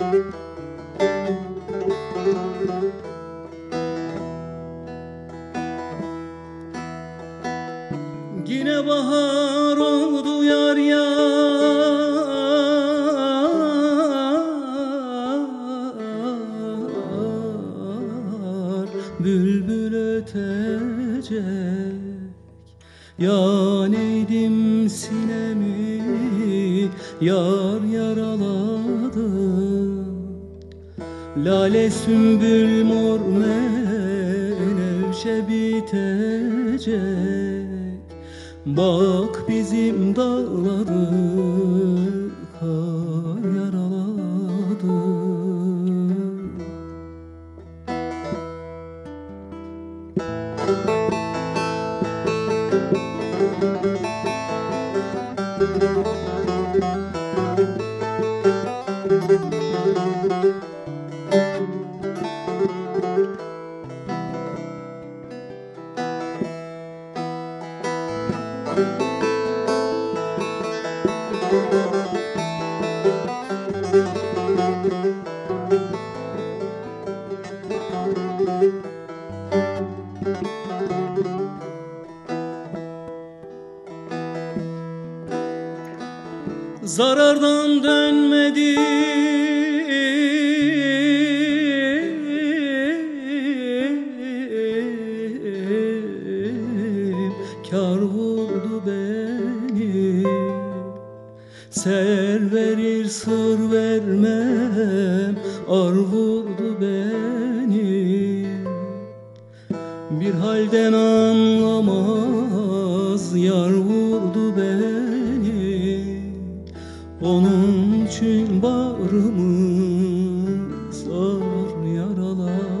Yine bahar oldu yar yar. Bülbül ötecek. Ya neydim sinemi Yar yaraladı Lale sümbül mor menevşe bitecek. Bak bizim dağları yaraladı Zarardan dönmedi Ser verir sır vermem Ar vurdu beni. Bir halden anlamaz Yar vurdu beni. Onun için bağrımı zar yaraladı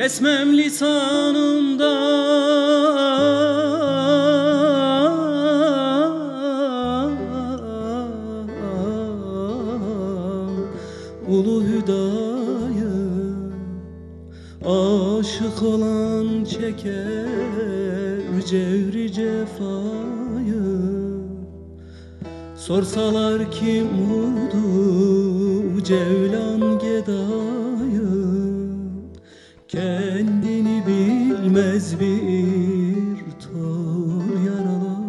Kesmem lisanımda. Ulu hüdayı Aşık olan çeker cevri cefayı. Sorsalar kim vurdu Cevlan Geda'yı bilmez bir tor yaraladı.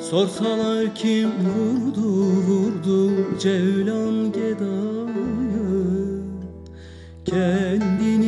Sorsalar kim vurdu vurdu Cevlan Geda'yı. Kendi